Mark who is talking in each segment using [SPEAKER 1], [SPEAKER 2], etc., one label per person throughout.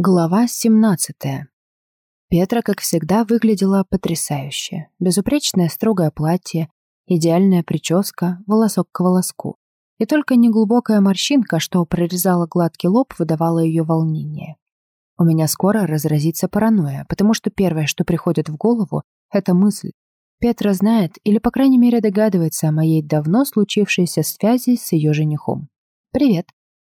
[SPEAKER 1] Глава 17. Петра, как всегда, выглядела потрясающе. Безупречное строгое платье, идеальная прическа, волосок к волоску. И только неглубокая морщинка, что прорезала гладкий лоб, выдавала ее волнение. У меня скоро разразится паранойя, потому что первое, что приходит в голову, это мысль. Петра знает или, по крайней мере, догадывается о моей давно случившейся связи с ее женихом. «Привет»,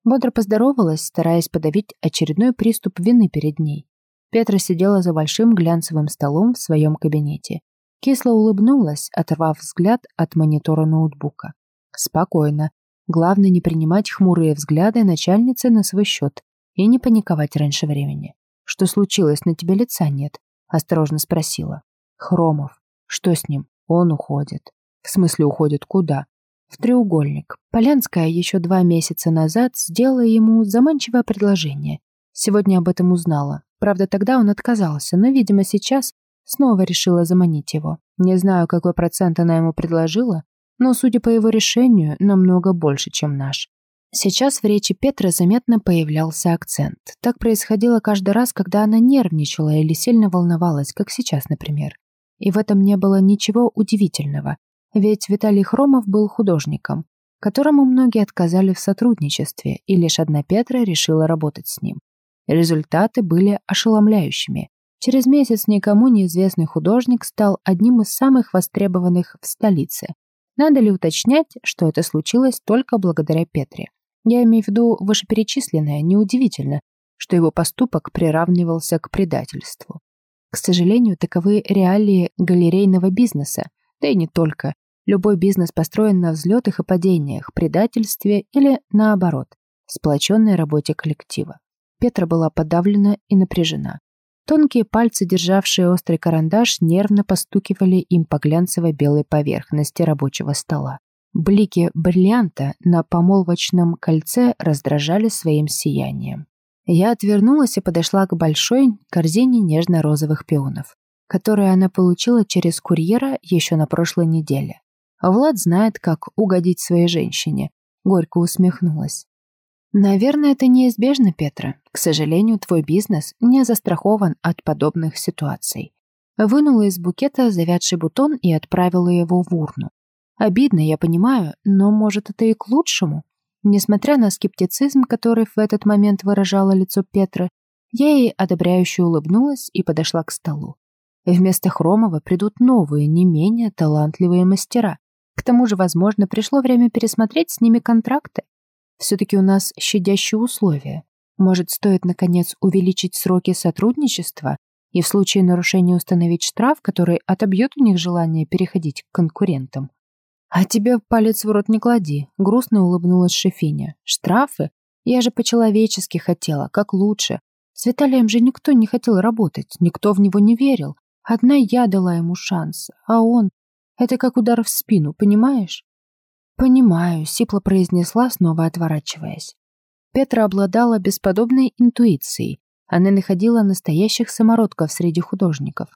[SPEAKER 1] Бодро поздоровалась, стараясь подавить очередной приступ вины перед ней. Петра сидела за большим глянцевым столом в своем кабинете. Кисло улыбнулась, оторвав взгляд от монитора ноутбука. Спокойно. Главное не принимать хмурые взгляды начальницы на свой счет и не паниковать раньше времени. «Что случилось? На тебе лица нет?» – осторожно спросила. «Хромов. Что с ним? Он уходит». «В смысле уходит? Куда?» В треугольник. Полянская еще два месяца назад сделала ему заманчивое предложение. Сегодня об этом узнала. Правда, тогда он отказался, но, видимо, сейчас снова решила заманить его. Не знаю, какой процент она ему предложила, но, судя по его решению, намного больше, чем наш. Сейчас в речи Петра заметно появлялся акцент. Так происходило каждый раз, когда она нервничала или сильно волновалась, как сейчас, например. И в этом не было ничего удивительного. Ведь Виталий Хромов был художником, которому многие отказали в сотрудничестве, и лишь одна Петра решила работать с ним. Результаты были ошеломляющими. Через месяц никому неизвестный художник стал одним из самых востребованных в столице. Надо ли уточнять, что это случилось только благодаря Петре? Я имею в виду вышеперечисленное, неудивительно, что его поступок приравнивался к предательству. К сожалению, таковы реалии галерейного бизнеса, да и не только. Любой бизнес построен на взлетах и падениях, предательстве или, наоборот, сплоченной работе коллектива. Петра была подавлена и напряжена. Тонкие пальцы, державшие острый карандаш, нервно постукивали им по глянцевой белой поверхности рабочего стола. Блики бриллианта на помолвочном кольце раздражали своим сиянием. Я отвернулась и подошла к большой корзине нежно-розовых пионов которое она получила через курьера еще на прошлой неделе. Влад знает, как угодить своей женщине. Горько усмехнулась. Наверное, это неизбежно, Петра. К сожалению, твой бизнес не застрахован от подобных ситуаций. Вынула из букета завядший бутон и отправила его в урну. Обидно, я понимаю, но, может, это и к лучшему. Несмотря на скептицизм, который в этот момент выражало лицо Петры, я ей одобряюще улыбнулась и подошла к столу. Вместо Хромова придут новые, не менее талантливые мастера. К тому же, возможно, пришло время пересмотреть с ними контракты. Все-таки у нас щадящие условия. Может, стоит, наконец, увеличить сроки сотрудничества и в случае нарушения установить штраф, который отобьет у них желание переходить к конкурентам? «А тебе палец в рот не клади», — грустно улыбнулась Шефиня. «Штрафы? Я же по-человечески хотела, как лучше. С Виталием же никто не хотел работать, никто в него не верил. Одна я дала ему шанс, а он... Это как удар в спину, понимаешь? Понимаю, сипло произнесла, снова отворачиваясь. Петра обладала бесподобной интуицией. Она находила настоящих самородков среди художников.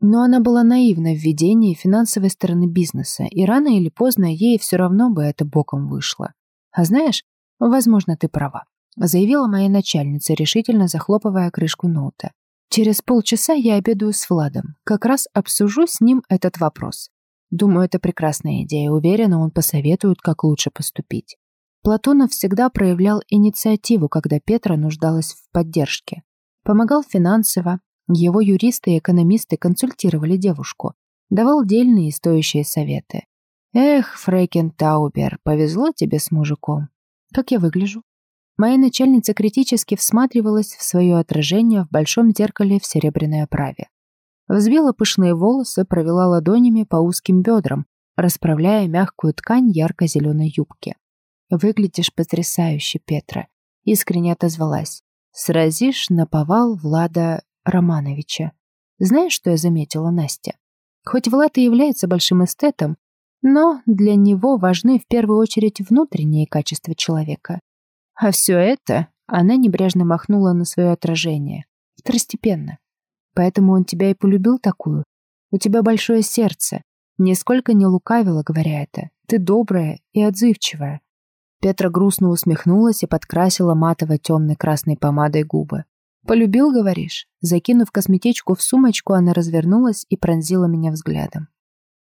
[SPEAKER 1] Но она была наивна в ведении финансовой стороны бизнеса, и рано или поздно ей все равно бы это боком вышло. А знаешь, возможно, ты права, заявила моя начальница, решительно захлопывая крышку ноута. Через полчаса я обедаю с Владом. Как раз обсужу с ним этот вопрос. Думаю, это прекрасная идея. Уверена, он посоветует, как лучше поступить. Платонов всегда проявлял инициативу, когда Петра нуждалась в поддержке. Помогал финансово. Его юристы и экономисты консультировали девушку. Давал дельные и стоящие советы. Эх, Фрейкен Таубер, повезло тебе с мужиком. Как я выгляжу? Моя начальница критически всматривалась в свое отражение в большом зеркале в серебряной оправе. Взбила пышные волосы, провела ладонями по узким бедрам, расправляя мягкую ткань ярко-зеленой юбки. «Выглядишь потрясающе, Петра», — искренне отозвалась. «Сразишь на повал Влада Романовича». Знаешь, что я заметила, Настя? Хоть Влад и является большим эстетом, но для него важны в первую очередь внутренние качества человека. А все это она небрежно махнула на свое отражение. Второстепенно. Поэтому он тебя и полюбил такую. У тебя большое сердце. Нисколько не лукавила, говоря это. Ты добрая и отзывчивая. Петра грустно усмехнулась и подкрасила матово темной красной помадой губы. «Полюбил, говоришь?» Закинув косметичку в сумочку, она развернулась и пронзила меня взглядом.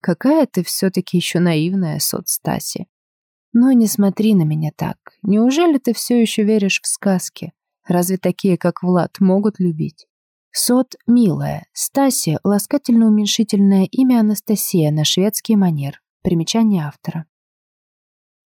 [SPEAKER 1] «Какая ты все-таки еще наивная, сот Но не смотри на меня так. Неужели ты все еще веришь в сказки? Разве такие, как Влад, могут любить?» Сот – милая, Стаси – ласкательно-уменьшительное имя Анастасия на шведский манер. Примечание автора.